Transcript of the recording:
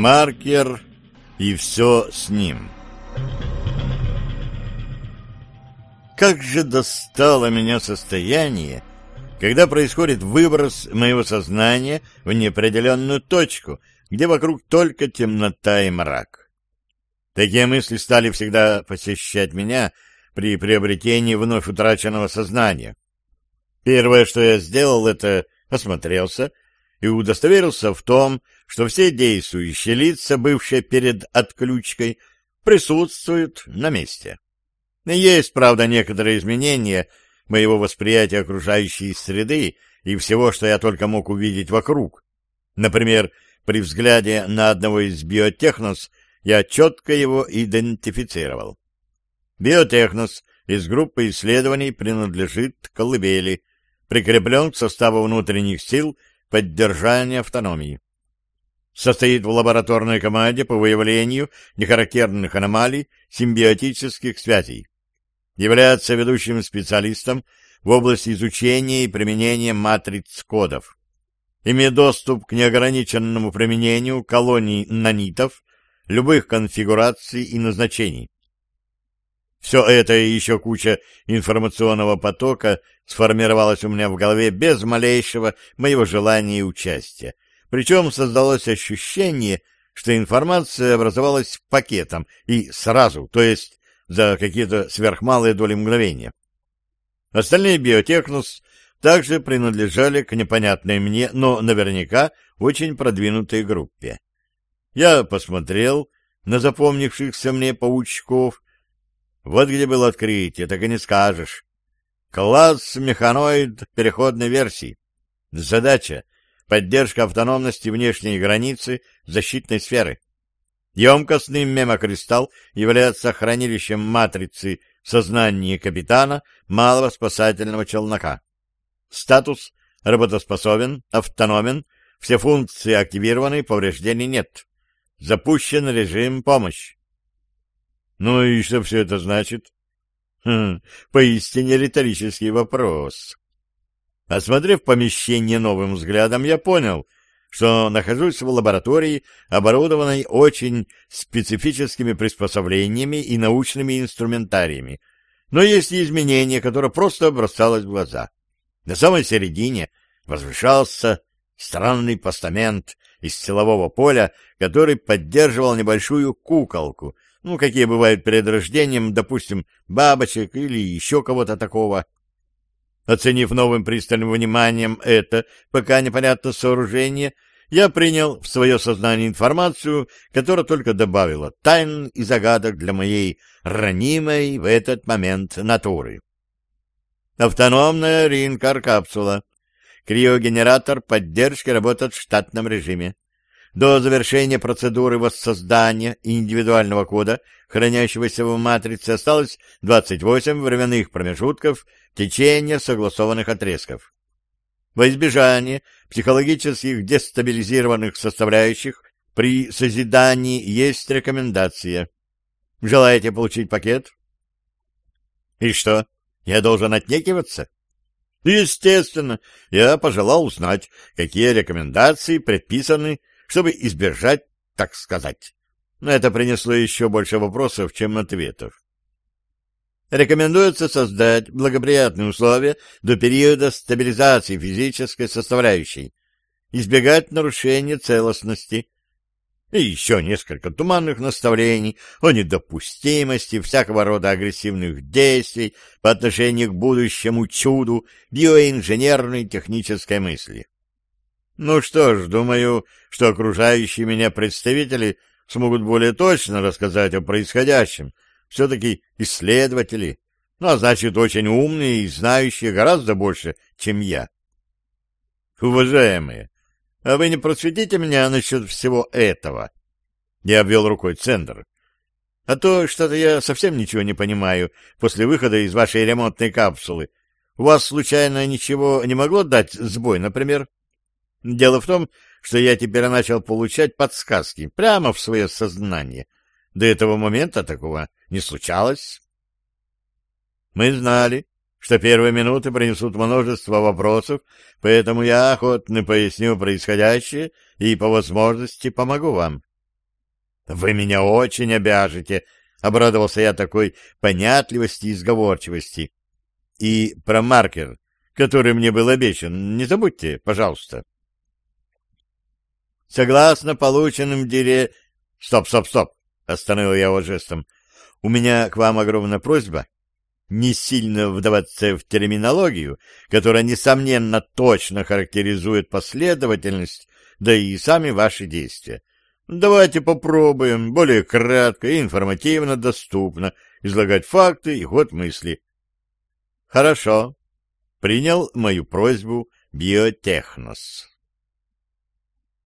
Маркер и все с ним. Как же достало меня состояние, когда происходит выброс моего сознания в неопределенную точку, где вокруг только темнота и мрак. Такие мысли стали всегда посещать меня при приобретении вновь утраченного сознания. Первое, что я сделал, это осмотрелся и удостоверился в том, что все действующие лица, бывшие перед отключкой, присутствуют на месте. Есть, правда, некоторые изменения моего восприятия окружающей среды и всего, что я только мог увидеть вокруг. Например, при взгляде на одного из биотехнос я четко его идентифицировал. Биотехнос из группы исследований принадлежит колыбели, прикреплен к составу внутренних сил поддержания автономии. Состоит в лабораторной команде по выявлению нехарактерных аномалий симбиотических связей. Является ведущим специалистом в области изучения и применения матриц кодов. Имеет доступ к неограниченному применению колоний нанитов любых конфигураций и назначений. Все это и еще куча информационного потока сформировалось у меня в голове без малейшего моего желания и участия. Причем создалось ощущение, что информация образовалась пакетом и сразу, то есть за какие-то сверхмалые доли мгновения. Остальные биотехнос также принадлежали к непонятной мне, но наверняка очень продвинутой группе. Я посмотрел на запомнившихся мне паучков, вот где было открытие, так и не скажешь. Класс механоид переходной версии. Задача — поддержка автономности внешней границы защитной сферы. Емкостный мемокристалл является хранилищем матрицы сознания капитана малого спасательного челнока. Статус — работоспособен, автономен, все функции активированы, повреждений нет. Запущен режим помощь. Ну и что все это значит? Хм, поистине риторический вопрос. Осмотрев помещение новым взглядом, я понял, что нахожусь в лаборатории, оборудованной очень специфическими приспособлениями и научными инструментариями. Но есть и изменения, которые просто бросалось в глаза. На самой середине возвышался странный постамент из силового поля, который поддерживал небольшую куколку — ну, какие бывают перед рождением, допустим, бабочек или еще кого-то такого. Оценив новым пристальным вниманием это пока непонятное сооружение, я принял в свое сознание информацию, которая только добавила тайн и загадок для моей ранимой в этот момент натуры. Автономная ринкар-капсула. Криогенератор поддержки работает в штатном режиме. До завершения процедуры воссоздания индивидуального кода, хранящегося в матрице, осталось 28 временных промежутков течения согласованных отрезков. Во избежание психологических дестабилизированных составляющих при созидании есть рекомендация. Желаете получить пакет? И что, я должен отнекиваться? Естественно, я пожелал узнать, какие рекомендации предписаны чтобы избежать, так сказать. Но это принесло еще больше вопросов, чем ответов. Рекомендуется создать благоприятные условия до периода стабилизации физической составляющей, избегать нарушения целостности, и еще несколько туманных наставлений о недопустимости всякого рода агрессивных действий по отношению к будущему чуду биоинженерной технической мысли. Ну что ж, думаю, что окружающие меня представители смогут более точно рассказать о происходящем. Все-таки исследователи, ну, а значит, очень умные и знающие гораздо больше, чем я. Уважаемые, а вы не просветите меня насчет всего этого? Я обвел рукой центр. А то что-то я совсем ничего не понимаю после выхода из вашей ремонтной капсулы. У вас, случайно, ничего не могло дать сбой, например? Дело в том, что я теперь начал получать подсказки прямо в свое сознание. До этого момента такого не случалось. Мы знали, что первые минуты принесут множество вопросов, поэтому я охотно поясню происходящее и по возможности помогу вам. — Вы меня очень обяжете, — обрадовался я такой понятливости и сговорчивости. — И про маркер, который мне был обещан, не забудьте, пожалуйста. Согласно полученным дире... Стоп, стоп, стоп, остановил я его жестом. У меня к вам огромная просьба не сильно вдаваться в терминологию, которая, несомненно, точно характеризует последовательность, да и сами ваши действия. Давайте попробуем более кратко и информативно доступно излагать факты и ход мысли. Хорошо. Принял мою просьбу биотехнос.